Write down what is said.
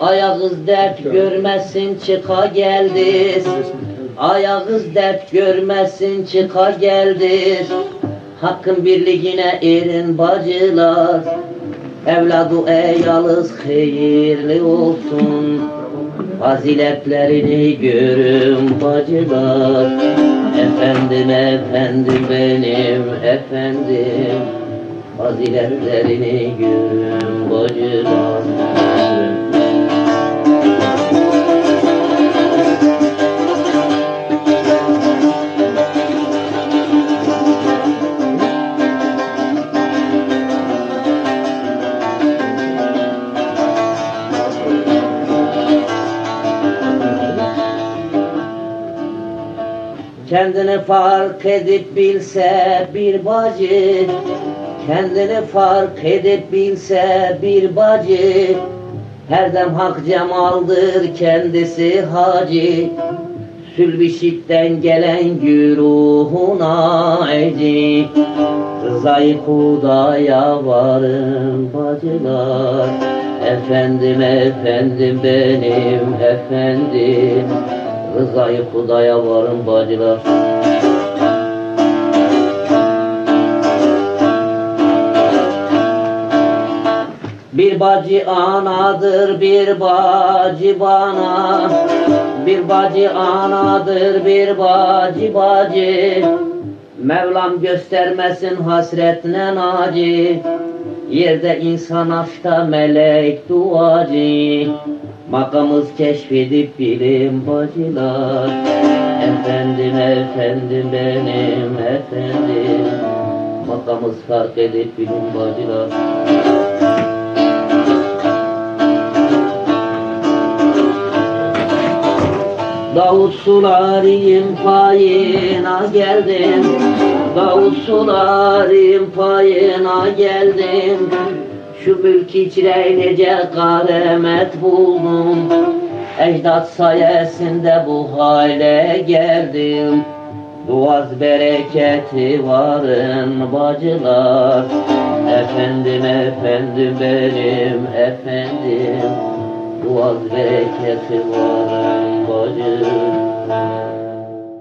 Ayağız dert görmesin çıka geldi. Ayağız dert görmesin çıka geldi Hakkın birliğine erin bacılar. Evladı ey yalız hayırlı olsun. Faziletlerini görün bacılar. Efendim efendim benim efendim. Faziletlerini görün bacılar Kendini fark edip bilse bir bacı. Kendini fark edip bilse bir bacı. Her dem hak cemaldır kendisi hacı. Sülbişikten gelen güruhuna eci. Rızayı kudaya varın bacılar. Efendim efendim benim efendim Rızayı kudaya varın bacılar. Bir bacı anadır bir bacı bana. Bir bacı anadır bir bacı bacı. Mevlam göstermesin hasretine acı Yerde insan hasta melek duacı Makamız keşfedip bilim bacılar. Efendim efendim benim efendim. Makamız fark edip bilim bacılar. Davut sularım payına geldim. Davut sularım payına geldim Şu mülk içre nece karemet buldum Ecdat sayesinde bu hale geldim. Duaz bereketi varın bacılar. Efendim efendim benim efendim. Duaz bereketi varın bacım